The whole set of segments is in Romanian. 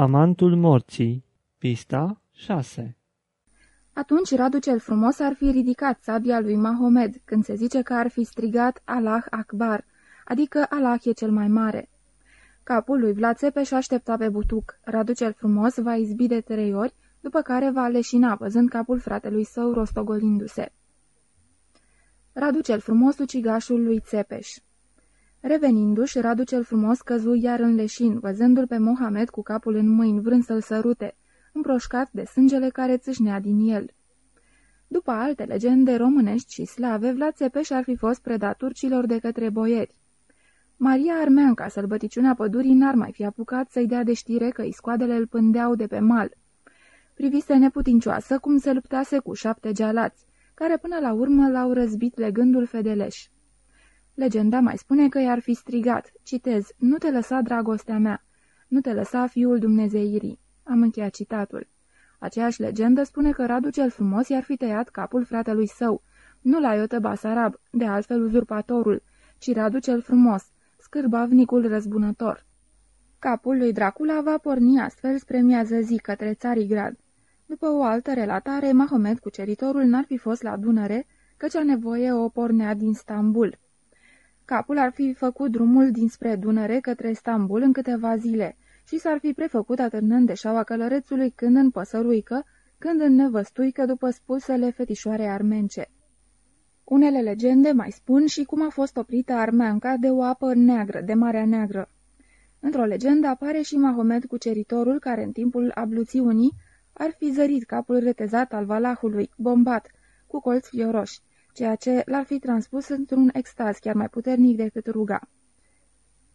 Amantul morții Pista 6 Atunci Radu cel frumos ar fi ridicat sabia lui Mahomed când se zice că ar fi strigat Allah Akbar, adică Allah e cel mai mare. Capul lui Vlad Țepeș aștepta pe butuc. Radu cel frumos va izbi de trei ori, după care va leșina văzând capul fratelui său rostogolindu-se. Radu cel frumos, ucigașul lui Țepeș Revenindu-și, Radu cel frumos căzu iar în leșin, văzându-l pe Mohamed cu capul în mâini, vrând să-l sărute, împroșcat de sângele care țâșnea din el. După alte legende românești și slave, Vlad Țepeș ar fi fost predat turcilor de către boieri. Maria Armeanca, sălbăticiunea pădurii, n-ar mai fi apucat să-i dea de știre că iscoadele îl pândeau de pe mal. Privise neputincioasă cum se luptase cu șapte gealați, care până la urmă l-au răzbit legându-l fedeleș. Legenda mai spune că i-ar fi strigat, citez, nu te lăsa dragostea mea, nu te lăsa fiul Dumnezeirii. Am încheiat citatul. Aceeași legendă spune că Radu cel frumos i-ar fi tăiat capul fratelui său, nu la Iotă Basarab, de altfel uzurpatorul, ci Radu cel frumos, scârbavnicul răzbunător. Capul lui Dracula va porni astfel spre miază zi către Țarigrad. După o altă relatare, Mahomet, cuceritorul, n-ar fi fost la Dunăre, căci a nevoie o pornea din Stambul. Capul ar fi făcut drumul dinspre Dunăre către Stambul în câteva zile și s-ar fi prefăcut atârnând de șaua călărețului când în păsăruică, când în nevăstuică după spusele fetișoare armence. Unele legende mai spun și cum a fost oprită armeanca de o apă neagră, de Marea Neagră. Într-o legendă apare și Mahomed cuceritorul care în timpul abluțiunii ar fi zărit capul retezat al valahului, bombat, cu colți fioroși ceea ce l-ar fi transpus într-un extaz chiar mai puternic decât ruga.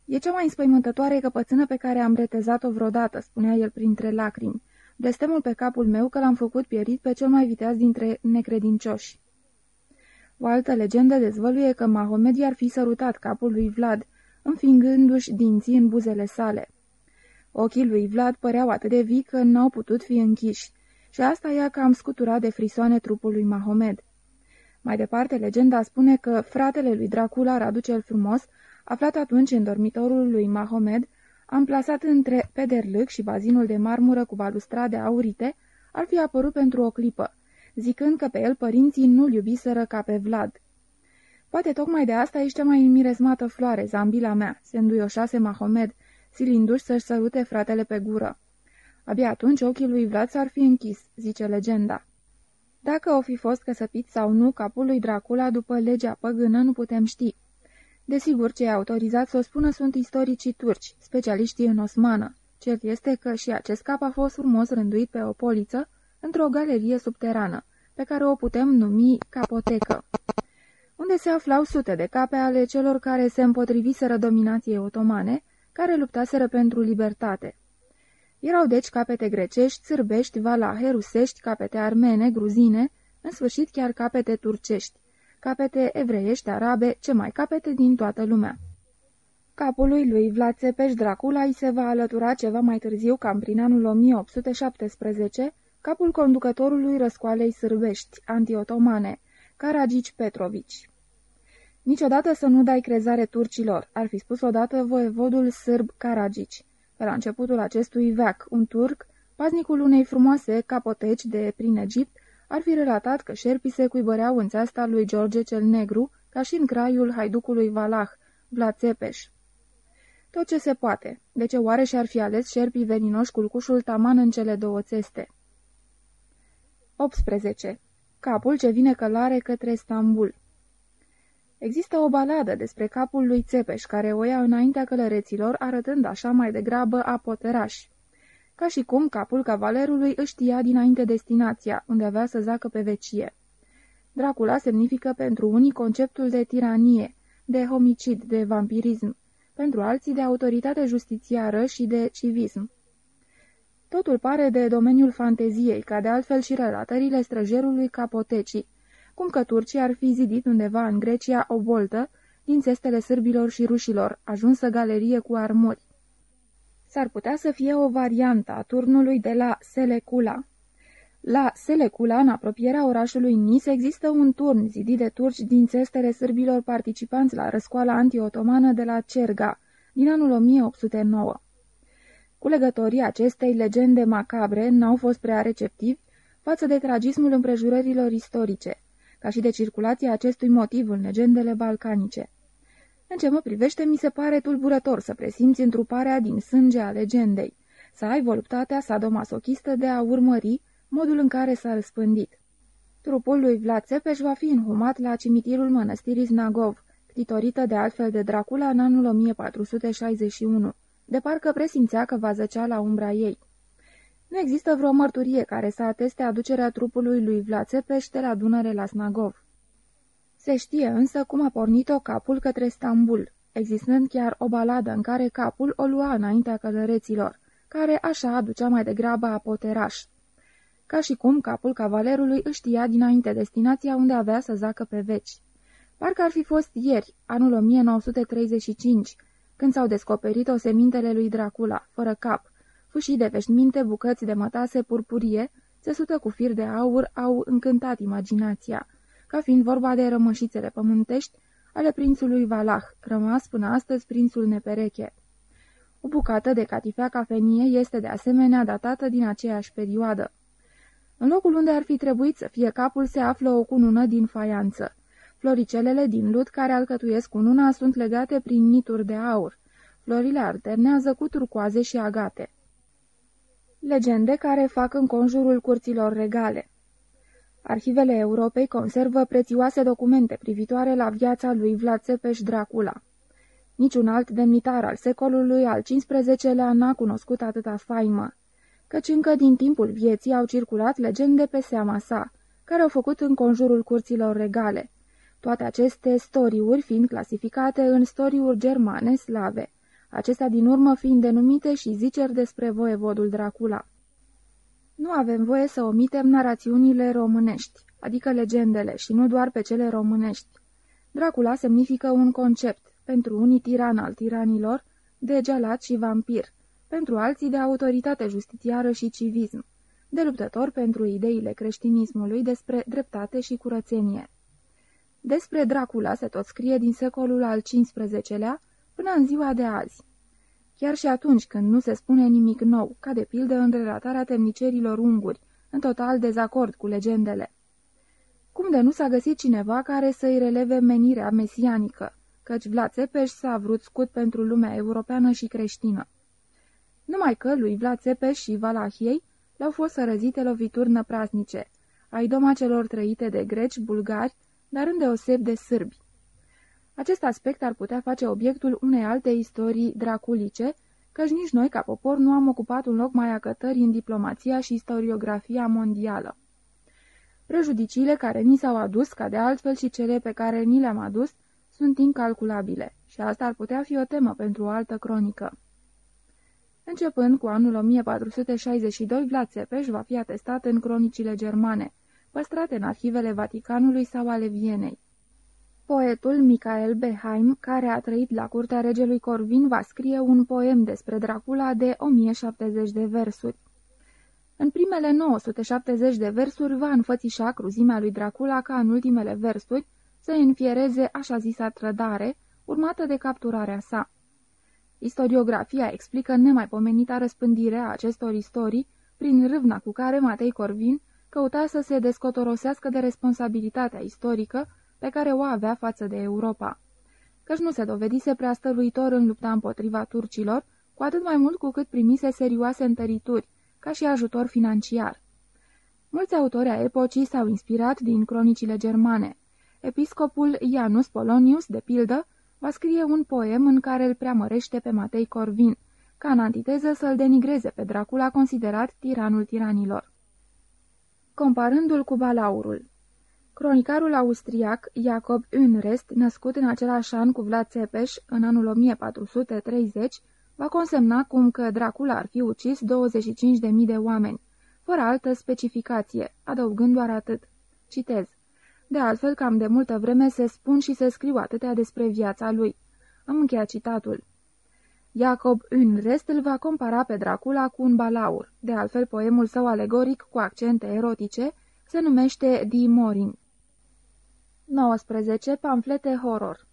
E cea mai înspăimântătoare căpățână pe care am retezat-o vreodată," spunea el printre lacrimi. Blestemul pe capul meu că l-am făcut pierit pe cel mai viteaz dintre necredincioși." O altă legendă dezvăluie că Mahomed i-ar fi sărutat capul lui Vlad, înfingându-și dinții în buzele sale. Ochii lui Vlad păreau atât de vii că n-au putut fi închiși, și asta i-a cam scuturat de frisoane trupul lui Mahomed. Mai departe, legenda spune că fratele lui Dracula, Radu cel frumos, aflat atunci în dormitorul lui Mahomed, amplasat între Pederlâc și bazinul de marmură cu balustrade aurite, ar fi apărut pentru o clipă, zicând că pe el părinții nu-l iubiseră ca pe Vlad. Poate tocmai de asta ești cea mai mirezmată floare, zambila mea, se înduioșase Mahomed, silindu-și să-și sărute fratele pe gură. Abia atunci ochii lui Vlad s-ar fi închis, zice legenda. Dacă o fi fost căsăpit sau nu capul lui Dracula după legea păgână nu putem ști. Desigur, cei autorizați să o spună sunt istoricii turci, specialiștii în osmană. Cert este că și acest cap a fost frumos rânduit pe o poliță într-o galerie subterană, pe care o putem numi capotecă, unde se aflau sute de cape ale celor care se împotriviseră dominației otomane, care luptaseră pentru libertate. Erau deci capete grecești, sârbești, valahe, rusești, capete armene, gruzine, în sfârșit chiar capete turcești, capete evreiești, arabe, ce mai capete din toată lumea. Capului lui Vlad Țepeș Dracula îi se va alătura ceva mai târziu, cam prin anul 1817, capul conducătorului răscoalei sârbești, antiotomane, Caragici Petrovici. Niciodată să nu dai crezare turcilor, ar fi spus odată voievodul sârb Caragici. Pe la începutul acestui veac, un turc, paznicul unei frumoase capoteci de prin Egipt, ar fi relatat că șerpii se cuibăreau în țeasta lui George cel Negru, ca și în craiul haiducului Valah, Vlad Țepeș. Tot ce se poate. De ce oare și-ar fi ales șerpii veninoși culcușul taman în cele două țeste? 18. Capul ce vine călare către Stambul Există o baladă despre capul lui Țepeș, care o ia înaintea călăreților, arătând așa mai degrabă apoteraș. Ca și cum capul cavalerului își știa dinainte destinația, unde avea să zacă pe vecie. Dracula semnifică pentru unii conceptul de tiranie, de homicid, de vampirism, pentru alții de autoritate justițiară și de civism. Totul pare de domeniul fanteziei, ca de altfel și relatările străjerului Capotecii, cum că turcii ar fi zidit undeva în Grecia o boltă din țestele sârbilor și rușilor, ajunsă galerie cu armuri. S-ar putea să fie o variantă a turnului de la Selecula. La Selecula, în apropierea orașului Nis, există un turn zidit de turci din țestele sârbilor participanți la răscoala antiotomană de la Cerga, din anul 1809. Culegătorii acestei legende macabre n-au fost prea receptivi față de tragismul împrejurărilor istorice, ca și de circulația acestui motiv în legendele balcanice. În ce mă privește, mi se pare tulburător să presimți întruparea din sânge a legendei, să ai voluptatea sadomasochistă de a urmări modul în care s-a răspândit. Trupul lui Vlad Țepeș va fi înhumat la cimitirul mănăstirii Znagov, clitorită de altfel de Dracula în anul 1461, de parcă presimțea că va zăcea la umbra ei. Nu există vreo mărturie care să ateste aducerea trupului lui Vlad Țepeș de la Dunăre la Snagov. Se știe însă cum a pornit-o capul către Stambul, existând chiar o baladă în care capul o lua înaintea călăreților, care așa aducea mai degrabă apoteraș. Ca și cum capul cavalerului își știa dinainte destinația unde avea să zacă pe veci. Parcă ar fi fost ieri, anul 1935, când s-au descoperit osemintele lui Dracula, fără cap, fâșii de veșminte, bucăți de mătase purpurie, țesută cu fir de aur, au încântat imaginația, ca fiind vorba de rămășițele pământești ale prințului Valah, rămas până astăzi prințul Nepereche. O bucată de catifea cafenie este de asemenea datată din aceeași perioadă. În locul unde ar fi trebuit să fie capul se află o cunună din faianță. Floricelele din lut care alcătuiesc cununa sunt legate prin nituri de aur. Florile alternează cu turcoaze și agate. Legende care fac înconjurul curților regale Arhivele Europei conservă prețioase documente privitoare la viața lui Vlad Țepeș Dracula. Niciun alt demnitar al secolului al XV-lea n-a cunoscut atâta faimă, căci încă din timpul vieții au circulat legende pe seama sa, care au făcut în conjurul curților regale, toate aceste storiuri fiind clasificate în storiuri germane slave, acestea din urmă fiind denumite și ziceri despre voievodul Dracula. Nu avem voie să omitem narațiunile românești, adică legendele, și nu doar pe cele românești. Dracula semnifică un concept, pentru unii tiran al tiranilor, de gelat și vampir, pentru alții de autoritate justitiară și civism, de luptător pentru ideile creștinismului despre dreptate și curățenie. Despre Dracula se tot scrie din secolul al XV-lea până în ziua de azi. Chiar și atunci când nu se spune nimic nou, ca de pildă în relatarea temnicerilor unguri, în total dezacord cu legendele. Cum de nu s-a găsit cineva care să-i releve menirea mesianică, căci Vlad Țepeș s-a vrut scut pentru lumea europeană și creștină. Numai că lui Vlad Țepeș și Valahiei le-au fost sărăzite lovituri năprasnice, ai doma celor trăite de greci, bulgari, dar îndeoseb de sârbi. Acest aspect ar putea face obiectul unei alte istorii draculice, căci nici noi, ca popor, nu am ocupat un loc mai acătări în diplomația și istoriografia mondială. Prejudiciile care ni s-au adus, ca de altfel și cele pe care ni le-am adus, sunt incalculabile și asta ar putea fi o temă pentru o altă cronică. Începând cu anul 1462, Vlad Țepeș va fi atestat în cronicile germane, păstrate în arhivele Vaticanului sau ale Vienei. Poetul Michael Beheim, care a trăit la curtea regelui Corvin, va scrie un poem despre Dracula de 1070 de versuri. În primele 970 de versuri va înfățișa cruzimea lui Dracula ca în ultimele versuri să înfiereze așa zisa trădare, urmată de capturarea sa. Istoriografia explică nemaipomenita răspândire a acestor istorii prin râvna cu care Matei Corvin căuta să se descotorosească de responsabilitatea istorică pe care o avea față de Europa. Căci nu se dovedise prea stăruitor în lupta împotriva turcilor, cu atât mai mult cu cât primise serioase întărituri, ca și ajutor financiar. Mulți autori a epocii s-au inspirat din cronicile germane. Episcopul Janus Polonius, de pildă, va scrie un poem în care îl preamărește pe Matei Corvin, ca în antiteză să-l denigreze pe Dracula considerat tiranul tiranilor. Comparându-l cu Balaurul Cronicarul austriac Jacob Unrest, născut în același an cu Vlad Țepeș, în anul 1430, va consemna cum că Dracula ar fi ucis 25.000 de oameni, fără altă specificație, adăugând doar atât. Citez. De altfel, cam de multă vreme se spun și se scriu atâtea despre viața lui. Am încheiat citatul. Jacob Unrest îl va compara pe Dracula cu un balaur. De altfel, poemul său alegoric cu accente erotice se numește Die Morin. 19. Pamflete horror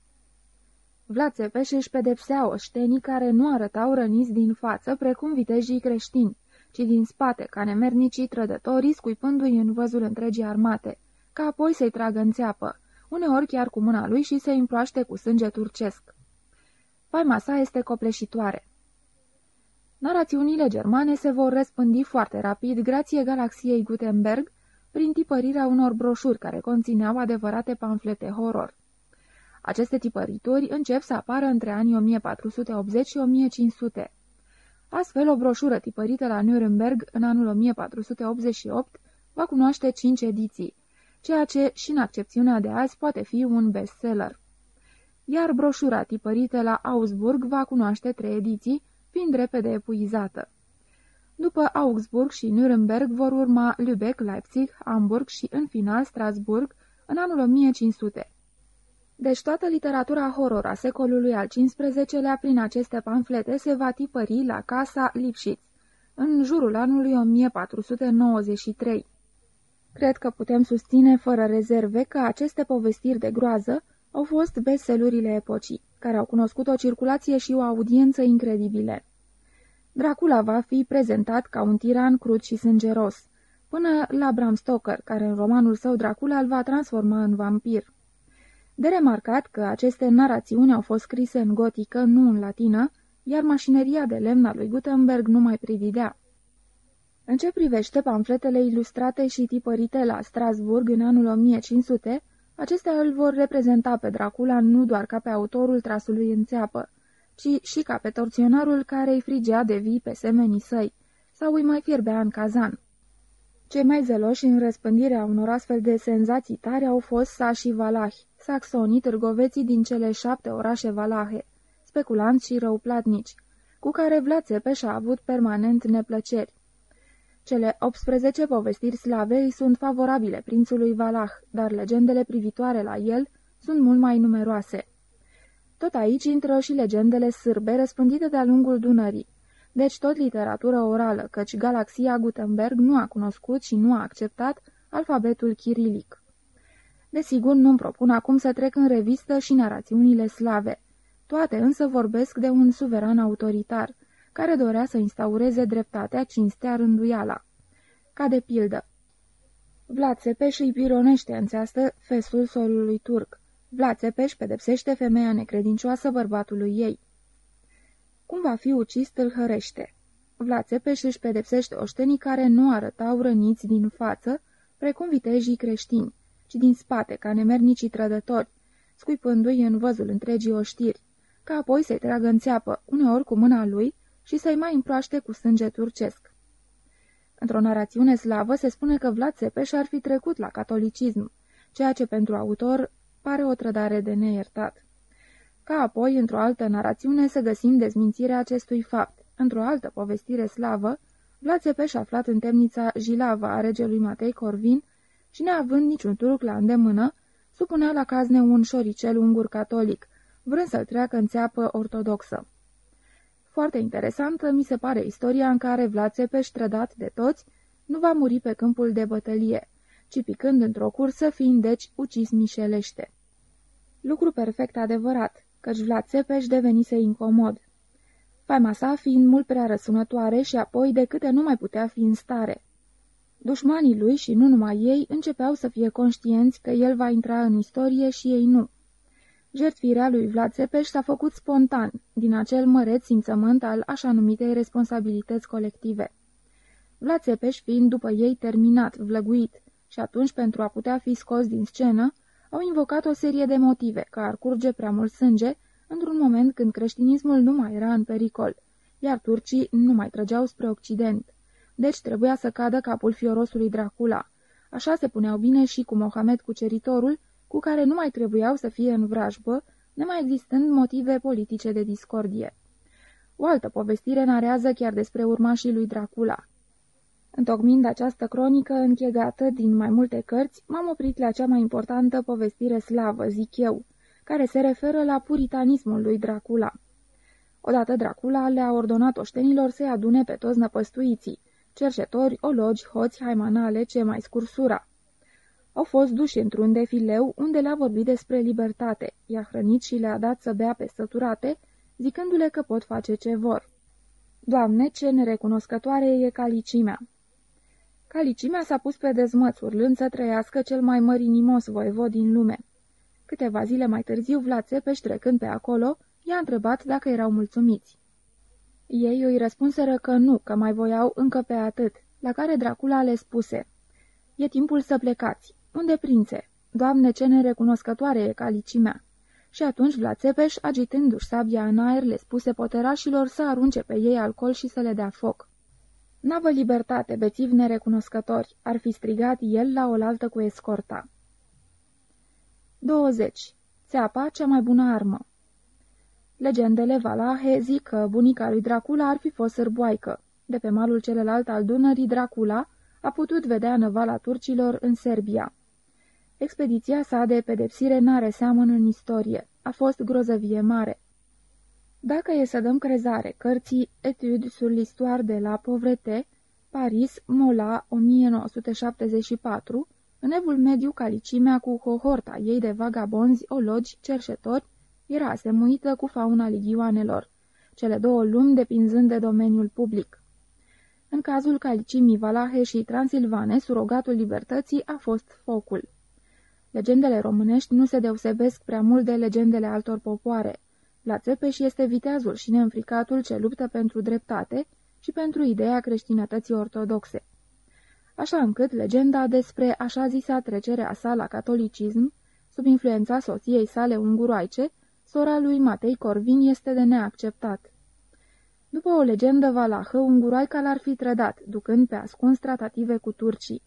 Vlad Țepeș își pedepsea oștenii care nu arătau răniți din față, precum vitejii creștini, ci din spate, ca nemernicii trădătorii, scuipându-i în văzul întregii armate, ca apoi să-i tragă în țeapă, uneori chiar cu mâna lui și să-i împroaște cu sânge turcesc. Faima sa este copleșitoare. Narațiunile germane se vor răspândi foarte rapid grație galaxiei Gutenberg prin tipărirea unor broșuri care conțineau adevărate pamflete horror. Aceste tipărituri încep să apară între anii 1480 și 1500. Astfel, o broșură tipărită la Nuremberg în anul 1488 va cunoaște cinci ediții, ceea ce, și în accepțiunea de azi, poate fi un bestseller. Iar broșura tipărită la Augsburg va cunoaște trei ediții, fiind repede epuizată. După Augsburg și Nuremberg vor urma Lübeck, Leipzig, Hamburg și, în final, Strasburg, în anul 1500. Deci toată literatura horror a secolului al XV-lea prin aceste pamflete se va tipări la casa Lipschitz, în jurul anului 1493. Cred că putem susține fără rezerve că aceste povestiri de groază au fost bestselurile epocii, care au cunoscut o circulație și o audiență incredibile. Dracula va fi prezentat ca un tiran crud și sângeros, până la Bram Stoker, care în romanul său Dracula îl va transforma în vampir. De remarcat că aceste narațiuni au fost scrise în gotică, nu în latină, iar mașineria de lemn a lui Gutenberg nu mai prividea. În ce privește pamfletele ilustrate și tipărite la Strasburg în anul 1500, acestea îl vor reprezenta pe Dracula nu doar ca pe autorul trasului în țeapă, ci și ca pe torționarul care îi frigea de vii pe semenii săi, sau îi mai fierbea în cazan. Cei mai zeloși în răspândirea unor astfel de senzații tare au fost sașii valahi, saxonii, târgoveții din cele șapte orașe valahe, speculanți și răuplatnici, cu care Vlad Țepeș a avut permanent neplăceri. Cele 18 povestiri slavei sunt favorabile prințului Valah, dar legendele privitoare la el sunt mult mai numeroase. Tot aici intră și legendele sârbe răspândite de-a lungul Dunării, deci tot literatură orală, căci galaxia Gutenberg nu a cunoscut și nu a acceptat alfabetul chirilic. Desigur, nu-mi propun acum să trec în revistă și narațiunile slave. Toate însă vorbesc de un suveran autoritar, care dorea să instaureze dreptatea, cinstea, rânduiala. Ca de pildă. Vlad Țepeș îi pironește în țeastă festul solului turc. Vlad Țepeș pedepsește femeia necredincioasă bărbatului ei. Cum va fi ucis, tâlhărește. Vlad Țepeș își pedepsește oștenii care nu arătau răniți din față, precum vitejii creștini, ci din spate, ca nemernicii trădători, scuipându-i în văzul întregii oștiri, ca apoi să-i tragă în țeapă, uneori cu mâna lui, și să-i mai împroaște cu sânge turcesc. Într-o narațiune slavă se spune că Vlad Țepeș ar fi trecut la catolicism, ceea ce pentru autor pare o trădare de neiertat. Ca apoi, într-o altă narațiune, să găsim dezmințirea acestui fapt. Într-o altă povestire slavă, Vlad Țepeș aflat în temnița Jilava a regelui Matei Corvin și neavând niciun turc la îndemână, supunea la cazne un șoricel ungur catolic, vrând să-l treacă în țeapă ortodoxă. Foarte interesantă mi se pare istoria în care Vlad Țepeș, trădat de toți, nu va muri pe câmpul de bătălie, ci picând într-o cursă, fiind deci ucis mișelește. Lucru perfect adevărat, căci Vlad Țepeș devenise incomod. Faima sa fiind mult prea răsunătoare și apoi de câte nu mai putea fi în stare. Dușmanii lui și nu numai ei începeau să fie conștienți că el va intra în istorie și ei nu. Jertfirea lui Vlad Țepeș s-a făcut spontan, din acel măreț simțământ al așa numitei responsabilități colective. Vlad Țepeș fiind după ei terminat, vlăguit, și atunci, pentru a putea fi scos din scenă, au invocat o serie de motive, că ar curge prea mult sânge, într-un moment când creștinismul nu mai era în pericol, iar turcii nu mai trăgeau spre Occident. Deci trebuia să cadă capul fiorosului Dracula. Așa se puneau bine și cu Mohamed cuceritorul, cu care nu mai trebuiau să fie în vrajbă, nemai existând motive politice de discordie. O altă povestire narează chiar despre urmașii lui Dracula. Întocmind această cronică închegată din mai multe cărți, m-am oprit la cea mai importantă povestire slavă, zic eu, care se referă la puritanismul lui Dracula. Odată Dracula le-a ordonat oștenilor să-i adune pe toți năpăstuiții, cercetori, ologi, hoți, haimanale, ce mai scursura. Au fost duși într-un defileu unde le-a vorbit despre libertate, i-a hrănit și le-a dat să bea pe săturate, zicându-le că pot face ce vor. Doamne, ce nerecunoscătoare e calicimea! Calicimea s-a pus pe dezmăț, urlând să trăiască cel mai mărinimos voievod din lume. Câteva zile mai târziu, Vlad Țepeș, trecând pe acolo, i-a întrebat dacă erau mulțumiți. Ei îi răspunseră că nu, că mai voiau încă pe atât, la care Dracula le spuse, E timpul să plecați. Unde prințe? Doamne, ce nerecunoscătoare e calicimea!" Și atunci Vlad Țepeș, agitându-și sabia în aer, le spuse poterașilor să arunce pe ei alcool și să le dea foc. Navă libertate, bețivi nerecunoscători, ar fi strigat el la oaltă cu escorta. 20. Țeapa, cea mai bună armă Legendele Valahe zic că bunica lui Dracula ar fi fost sârboaică. De pe malul celălalt al Dunării, Dracula a putut vedea năvala turcilor în Serbia. Expediția sa de pedepsire n-are seamăn în istorie. A fost grozăvie mare. Dacă e să dăm crezare cărții Etude sur l'histoire de la Povrete, Paris, Mola, 1974, în evul mediu calicimea cu cohorta ei de vagabonzi, ologi, cerșetori, era asemuită cu fauna ligioanelor, cele două lumi depinzând de domeniul public. În cazul calicimii Valahe și Transilvane, surogatul libertății a fost focul. Legendele românești nu se deosebesc prea mult de legendele altor popoare. La Țepeș este viteazul și neînfricatul ce luptă pentru dreptate și pentru ideea creștinătății ortodoxe. Așa încât legenda despre așa zisa trecerea sa la catolicism, sub influența soției sale unguroaice, sora lui Matei Corvin este de neacceptat. După o legendă valahă, unguroaica l-ar fi trădat, ducând pe ascuns tratative cu turcii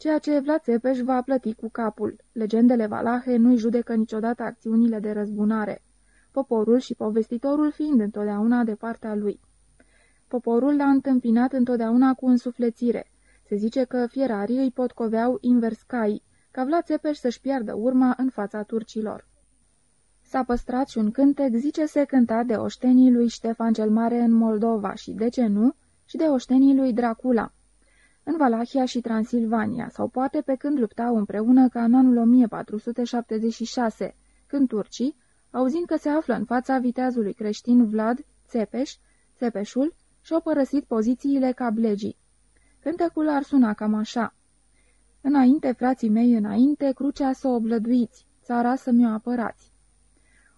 ceea ce Vlad Țepeș va plăti cu capul. Legendele valahe nu-i judecă niciodată acțiunile de răzbunare, poporul și povestitorul fiind întotdeauna de partea lui. Poporul l-a întâmpinat întotdeauna cu însuflețire. Se zice că fierarii îi potcoveau invers cai, ca Vlad Țepeș să-și piardă urma în fața turcilor. S-a păstrat și un cântec, zice se cânta de oștenii lui Ștefan cel Mare în Moldova și, de ce nu, și de oștenii lui Dracula în Valahia și Transilvania, sau poate pe când luptau împreună ca în anul 1476, când turcii, auzind că se află în fața viteazului creștin Vlad, Țepeș, Țepeșul, și-au părăsit pozițiile ca blegii. Cântecul ar suna cam așa. Înainte, frații mei, înainte, crucea să o oblăduiți, țara să mi-o apărați.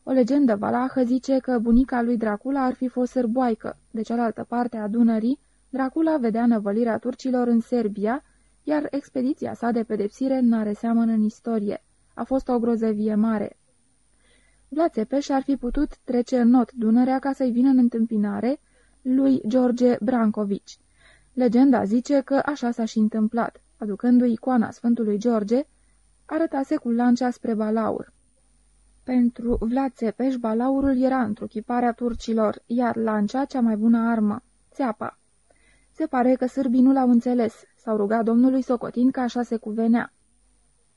O legendă valahă zice că bunica lui Dracula ar fi fost sârboaică, de cealaltă parte a Dunării, Dracula vedea năvălirea turcilor în Serbia, iar expediția sa de pedepsire n-are seamăn în istorie. A fost o grozăvie mare. Vlad Țepeș ar fi putut trece în not Dunărea ca să-i vină în întâmpinare lui George Brancovici. Legenda zice că așa s-a și întâmplat, aducându-i icoana Sfântului George, arătase cu lancea spre Balaur. Pentru Vlad Țepeș, Balaurul era întruchiparea turcilor, iar lancea cea mai bună armă, țeapa. Se pare că sârbii nu l-au înțeles, s-au rugat domnului Socotin că așa se cuvenea.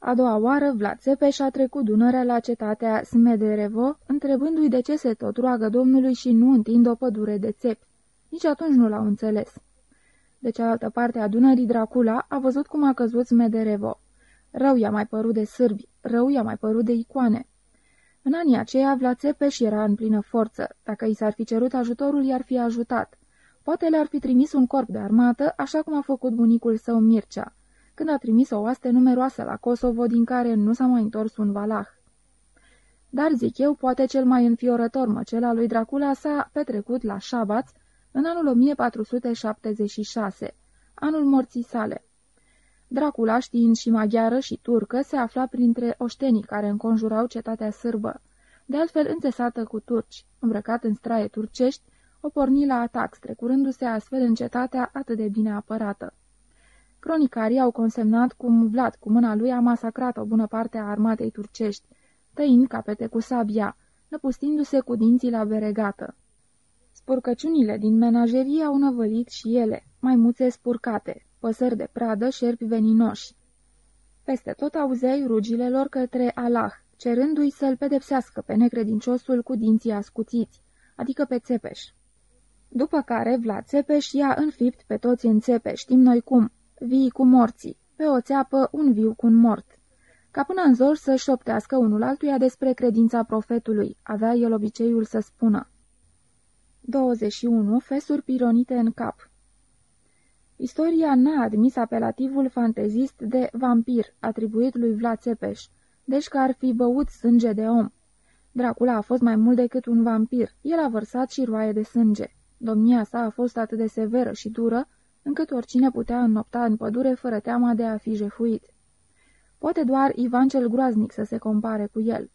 A doua oară, Vlad Țepeș a trecut Dunărea la cetatea Smederevo, întrebându-i de ce se tot roagă domnului și nu întind o pădure de țepi. Nici atunci nu l-au înțeles. De cealaltă parte a Dunării, Dracula a văzut cum a căzut Smederevo. Rău i-a mai părut de sârbi, rău i-a mai părut de icoane. În anii aceia, Vlad Țepeș era în plină forță. Dacă i s-ar fi cerut ajutorul, i-ar fi ajutat. Poate le-ar fi trimis un corp de armată, așa cum a făcut bunicul său Mircea, când a trimis o oaste numeroasă la Kosovo, din care nu s-a mai întors un valah. Dar, zic eu, poate cel mai înfiorător măcel al lui Dracula s-a petrecut la Șabaț în anul 1476, anul morții sale. Dracula, știind și maghiară și turcă, se afla printre oștenii care înconjurau cetatea sârbă, de altfel înțesată cu turci, îmbrăcat în straie turcești, o porni la atac, strecurându-se astfel în cetatea atât de bine apărată. Cronicarii au consemnat cum Vlad cu mâna lui a masacrat o bună parte a armatei turcești, tăind capete cu sabia, năpustindu-se cu dinții la beregată. Spurcăciunile din menagerie au năvălit și ele, maimuțe spurcate, păsări de pradă, șerpi veninoși. Peste tot auzeai rugile lor către Allah, cerându-i să-l pedepsească pe necredinciosul cu dinții ascuțiți, adică pe țepeș. După care Vlad Țepeș i-a înfipt pe toți în țepeș, știm noi cum, vii cu morții, pe o țeapă un viu cu un mort. Ca până în zor să șoptească unul altuia despre credința profetului, avea el obiceiul să spună. 21. Fesuri pironite în cap Istoria n-a admis apelativul fantezist de vampir, atribuit lui Vlad Țepeș, deci că ar fi băut sânge de om. Dracula a fost mai mult decât un vampir, el a vărsat și roaie de sânge. Domnia sa a fost atât de severă și dură, încât oricine putea înnopta în pădure fără teama de a fi jefuit. Poate doar Ivan cel groaznic să se compare cu el.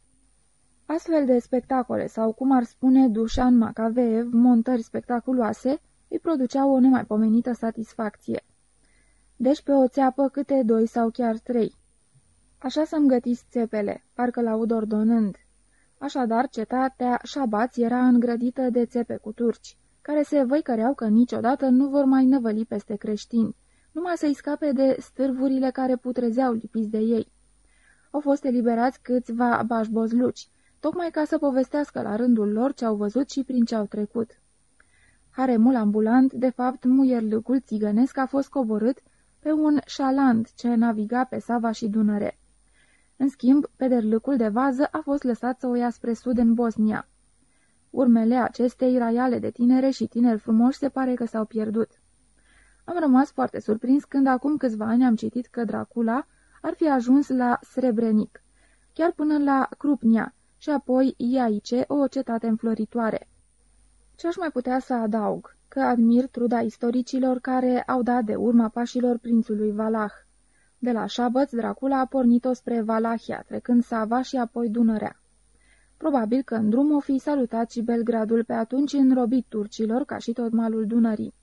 Astfel de spectacole, sau cum ar spune Dușan Macaveev, montări spectaculoase, îi produceau o nemaipomenită satisfacție. Deci pe o țeapă câte doi sau chiar trei. Așa să-mi gătiți țepele, parcă laud ordonând. Așadar, cetatea Șabaț era îngrădită de țepe cu turci, care se văicăreau că niciodată nu vor mai năvăli peste creștini, numai să-i scape de stârvurile care putrezeau lipiți de ei. Au fost eliberați câțiva bașbozluci, tocmai ca să povestească la rândul lor ce au văzut și prin ce au trecut. Haremul ambulant, de fapt muierlâcul țigănesc, a fost coborât pe un șaland ce naviga pe Sava și Dunăre. În schimb, pederlâcul de vază a fost lăsat să o ia spre sud în Bosnia. Urmele acestei raiale de tinere și tineri frumoși se pare că s-au pierdut. Am rămas foarte surprins când acum câțiva ani am citit că Dracula ar fi ajuns la Srebrenic, chiar până la Crupnia și apoi Iaice, o cetate înfloritoare. Ce aș mai putea să adaug? Că admir truda istoricilor care au dat de urma pașilor prințului Valah. De la Șabăț, Dracula a pornit-o spre Valahia, trecând Sava și apoi Dunărea. Probabil că în drum o fi salutat și Belgradul pe atunci înrobit turcilor, ca și tot malul Dunării.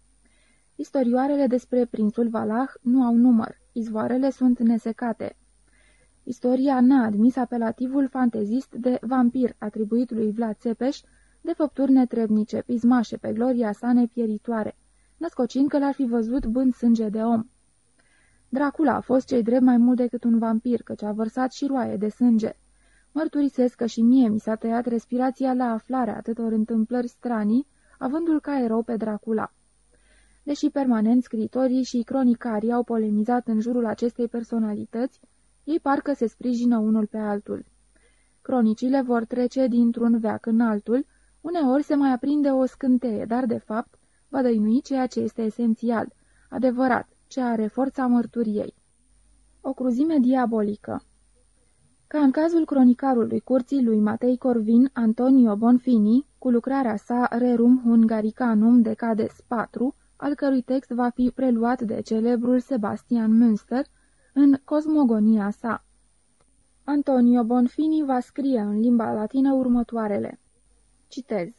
Istorioarele despre prințul Valah nu au număr, izvoarele sunt nesecate. Istoria n-a admis apelativul fantezist de vampir atribuit lui Vlad Țepeș, de făpturi netrebnice, pismașe pe gloria sa nepieritoare, născocind că l-ar fi văzut bând sânge de om. Dracula a fost cei drept mai mult decât un vampir, căci a vărsat și roaie de sânge. Mărturisesc că și mie mi s-a tăiat respirația la aflarea atâtor întâmplări stranii, avându-l ca erou pe Dracula. Deși permanent scritorii și cronicarii au polemizat în jurul acestei personalități, ei parcă se sprijină unul pe altul. Cronicile vor trece dintr-un veac în altul, uneori se mai aprinde o scânteie, dar de fapt va dăinui ceea ce este esențial, adevărat, ce are forța mărturiei. O cruzime diabolică Ca în cazul cronicarului curții lui Matei Corvin, Antonio Bonfini, cu lucrarea sa Rerum Hungaricanum Decades 4, al cărui text va fi preluat de celebrul Sebastian Münster în Cosmogonia sa. Antonio Bonfini va scrie în limba latină următoarele. Citez.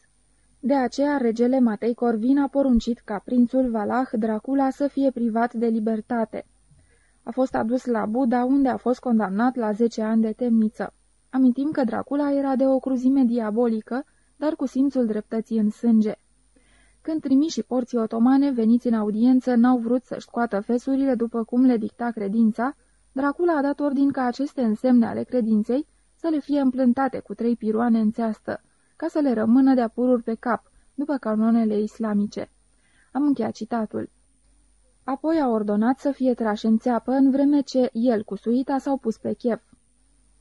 De aceea, regele Matei Corvin a poruncit ca prințul Valah Dracula să fie privat de libertate. A fost adus la Buda, unde a fost condamnat la 10 ani de temniță. Amintim că Dracula era de o cruzime diabolică, dar cu simțul dreptății în sânge. Când trimișii porții otomane veniți în audiență n-au vrut să-și scoată fesurile după cum le dicta credința, Dracula a dat ordin ca aceste însemne ale credinței să le fie împlântate cu trei piroane în țeastă, ca să le rămână de-a pururi pe cap, după canonele islamice. Am încheiat citatul. Apoi a ordonat să fie trași în țeapă, în vreme ce el cu suita s-au pus pe chef.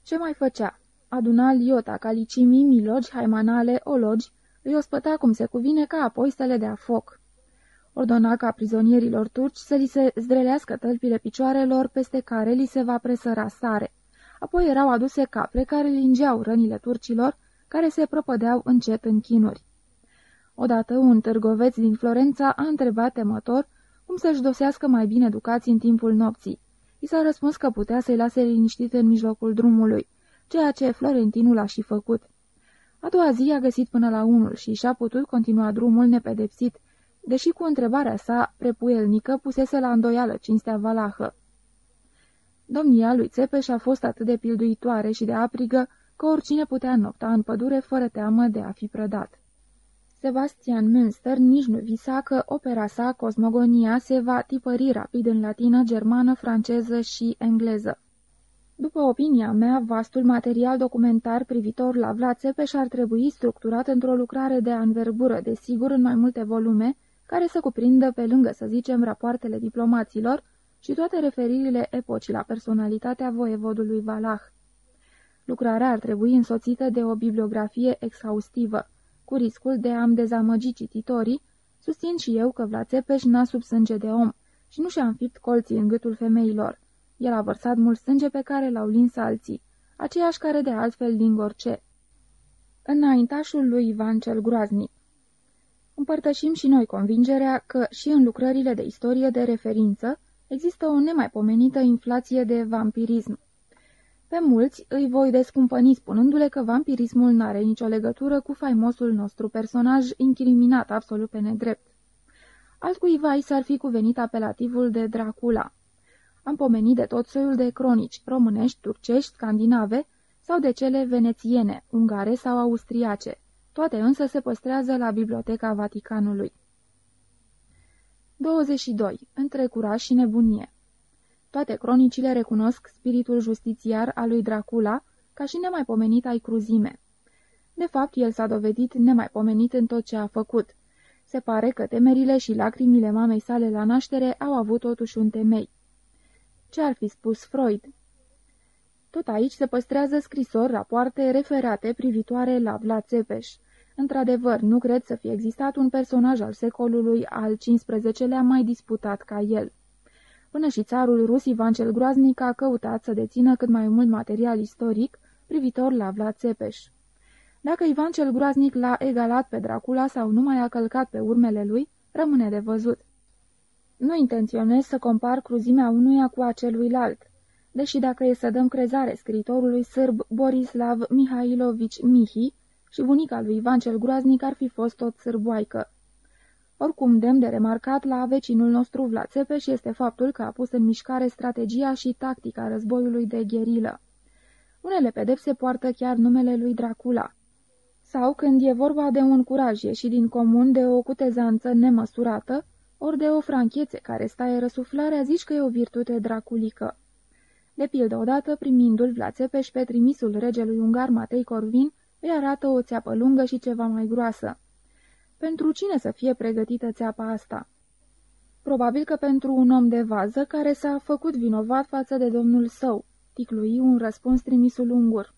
Ce mai făcea? Aduna liota, calicimii, milogi, haimanale, ologi, îi ospăta cum se cuvine ca apoi să le dea foc. Ordona ca prizonierilor turci să li se zdrelească tălpile picioarelor peste care li se va presăra sare. Apoi erau aduse capre care lingeau rănile turcilor, care se prăpădeau încet în chinuri. Odată un târgoveț din Florența a întrebat temător cum să-și dosească mai bine educații în timpul nopții. I s-a răspuns că putea să-i lase liniștit în mijlocul drumului, ceea ce Florentinul a și făcut. A doua zi a găsit până la unul și și-a putut continua drumul nepedepsit, deși cu întrebarea sa prepuelnică pusese la îndoială cinstea valahă. Domnia lui Țepeș a fost atât de pilduitoare și de aprigă că oricine putea nopta în pădure fără teamă de a fi prădat. Sebastian Münster nici nu visa că opera sa Cosmogonia se va tipări rapid în latină, germană, franceză și engleză. După opinia mea, vastul material documentar privitor la Vlad Țepeș ar trebui structurat într-o lucrare de anvergură, desigur, în mai multe volume, care să cuprindă, pe lângă, să zicem, rapoartele diplomaților, și toate referirile epocii la personalitatea voievodului Valah. Lucrarea ar trebui însoțită de o bibliografie exhaustivă, cu riscul de a-mi dezamăgi cititorii, susțin și eu că Vlad Țepeș n-a sub sânge de om și nu și-a înfipt colții în gâtul femeilor. El a vărsat mult sânge pe care l-au lins alții, aceiași care de altfel din Gorce. Înaintașul lui Ivan cel Groaznic Împărtășim și noi convingerea că și în lucrările de istorie de referință există o nemaipomenită inflație de vampirism. Pe mulți îi voi descumpăni spunându-le că vampirismul n-are nicio legătură cu faimosul nostru personaj incriminat absolut pe nedrept. Altcuiva i s-ar fi cuvenit apelativul de Dracula. Am pomenit de tot soiul de cronici, românești, turcești, scandinave sau de cele venețiene, ungare sau austriace. Toate însă se păstrează la Biblioteca Vaticanului. 22. Între curaj și nebunie Toate cronicile recunosc spiritul justițiar al lui Dracula ca și nemaipomenit ai cruzime. De fapt, el s-a dovedit nemaipomenit în tot ce a făcut. Se pare că temerile și lacrimile mamei sale la naștere au avut totuși un temei. Ce ar fi spus Freud? Tot aici se păstrează scrisori, rapoarte referate privitoare la Vlad Țepeș. Într-adevăr, nu cred să fie existat un personaj al secolului al XV-lea mai disputat ca el. Până și țarul rus Ivan cel Groaznic a căutat să dețină cât mai mult material istoric privitor la Vlad Țepeș. Dacă Ivan cel Groaznic l-a egalat pe Dracula sau nu mai a călcat pe urmele lui, rămâne de văzut. Nu intenționez să compar cruzimea unuia cu aceluilalt, deși dacă e să dăm crezare scriitorului sârb Borislav Mihailovici Mihi și bunica lui Ivan cel Groaznic ar fi fost tot sârboaică. Oricum, demn de remarcat la vecinul nostru Vlad Țepeș este faptul că a pus în mișcare strategia și tactica războiului de gherilă. Unele pedepse poartă chiar numele lui Dracula. Sau când e vorba de un curaj ieșit din comun de o cutezanță nemăsurată, ori de o franchețe care staie răsuflarea, zici că e o virtute draculică. De pildă, odată, primindu-l Vlad Țepeș pe trimisul regelui ungar Matei Corvin, îi arată o țeapă lungă și ceva mai groasă. Pentru cine să fie pregătită țeapa asta? Probabil că pentru un om de vază care s-a făcut vinovat față de domnul său, ticlui un răspuns trimisul ungur.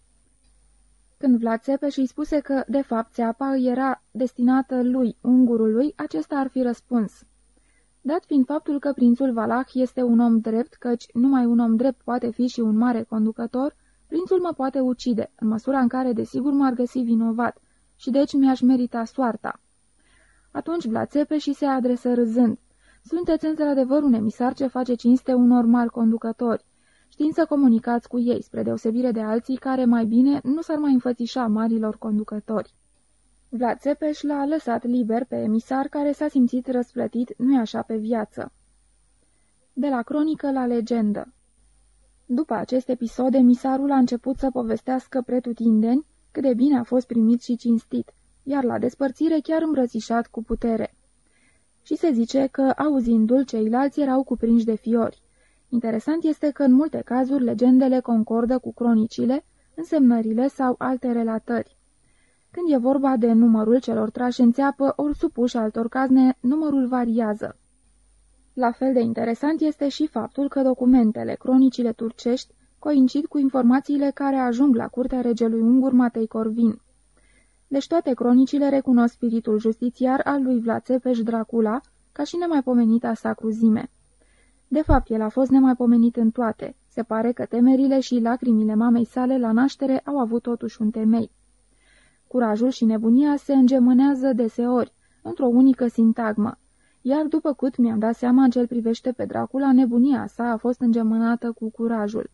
Când Vlad Țepeș îi spuse că, de fapt, țeapa îi era destinată lui, ungurului, acesta ar fi răspuns. Dat fiind faptul că prințul Valah este un om drept, căci numai un om drept poate fi și un mare conducător, prințul mă poate ucide, în măsura în care desigur m-ar găsi vinovat, și deci mi-aș merita soarta. Atunci Blațepe și se adresă râzând. Sunteți într-adevăr un emisar ce face cinste unor mari conducători, știind să comunicați cu ei, spre deosebire de alții care, mai bine, nu s-ar mai înfățișa marilor conducători. Vlad Țepeș l-a lăsat liber pe emisar care s-a simțit răsplătit, nu-i așa pe viață. De la cronică la legendă După acest episod, emisarul a început să povestească pretutindeni cât de bine a fost primit și cinstit, iar la despărțire chiar îmbrățișat cu putere. Și se zice că, auzindu-l, ceilalți erau cuprinși de fiori. Interesant este că în multe cazuri legendele concordă cu cronicile, însemnările sau alte relatări. Când e vorba de numărul celor trași în țeapă ori supuși altor cazne, numărul variază. La fel de interesant este și faptul că documentele, cronicile turcești, coincid cu informațiile care ajung la curtea regelui ungur Matei Corvin. Deci toate cronicile recunosc spiritul justițiar al lui Vlad Țepeș Dracula ca și nemaipomenita sa cruzime. De fapt, el a fost nemaipomenit în toate. Se pare că temerile și lacrimile mamei sale la naștere au avut totuși un temei. Curajul și nebunia se îngemânează deseori, într-o unică sintagmă, iar după cât mi-am dat seama în ce privește pe Dracula, nebunia sa a fost îngemânată cu curajul.